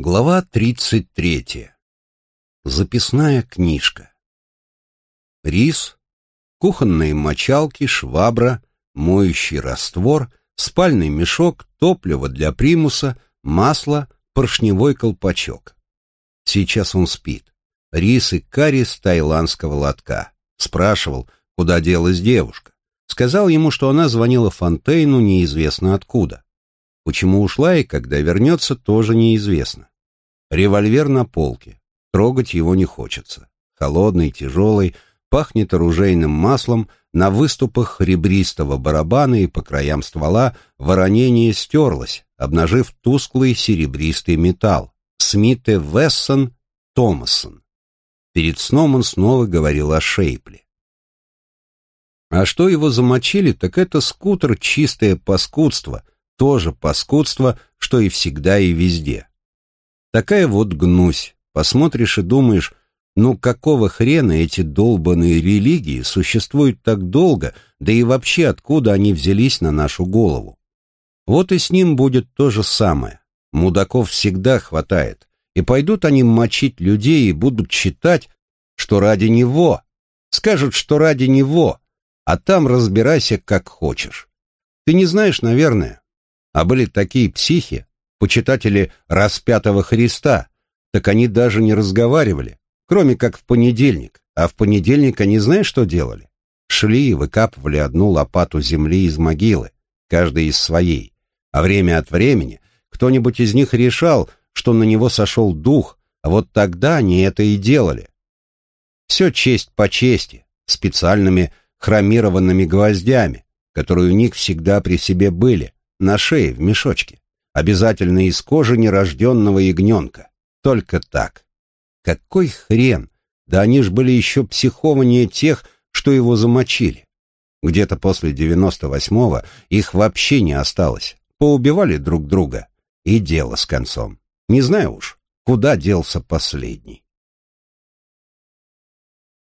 Глава 33. Записная книжка. Рис, кухонные мочалки, швабра, моющий раствор, спальный мешок, топливо для примуса, масло, поршневой колпачок. Сейчас он спит. Рис и карри с таиландского лотка. Спрашивал, куда делась девушка. Сказал ему, что она звонила Фонтейну неизвестно откуда. Почему ушла и когда вернется, тоже неизвестно. Револьвер на полке. Трогать его не хочется. Холодный, тяжелый, пахнет оружейным маслом, на выступах ребристого барабана и по краям ствола воронение стерлось, обнажив тусклый серебристый металл. Смите Вессон Томасон. Перед сном он снова говорил о Шейпле. А что его замочили, так это скутер чистое паскудство, тоже паскудство, что и всегда и везде. Такая вот гнусь. Посмотришь и думаешь, ну какого хрена эти долбанные религии существуют так долго, да и вообще откуда они взялись на нашу голову? Вот и с ним будет то же самое. Мудаков всегда хватает. И пойдут они мочить людей и будут считать, что ради него. Скажут, что ради него. А там разбирайся как хочешь. Ты не знаешь, наверное. А были такие психи, почитатели распятого Христа, так они даже не разговаривали, кроме как в понедельник. А в понедельник они знаешь, что делали? Шли и выкапывали одну лопату земли из могилы, каждый из своей. А время от времени кто-нибудь из них решал, что на него сошел дух, а вот тогда они это и делали. Все честь по чести, специальными хромированными гвоздями, которые у них всегда при себе были, на шее в мешочке обязательно из кожи нерожденного ягненка. Только так. Какой хрен! Да они ж были еще психованнее тех, что его замочили. Где-то после девяносто восьмого их вообще не осталось. Поубивали друг друга. И дело с концом. Не знаю уж, куда делся последний.